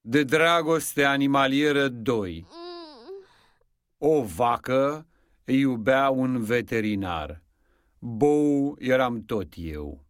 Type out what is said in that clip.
De dragoste animalieră 2 O vacă iubea un veterinar. Bou eram tot eu.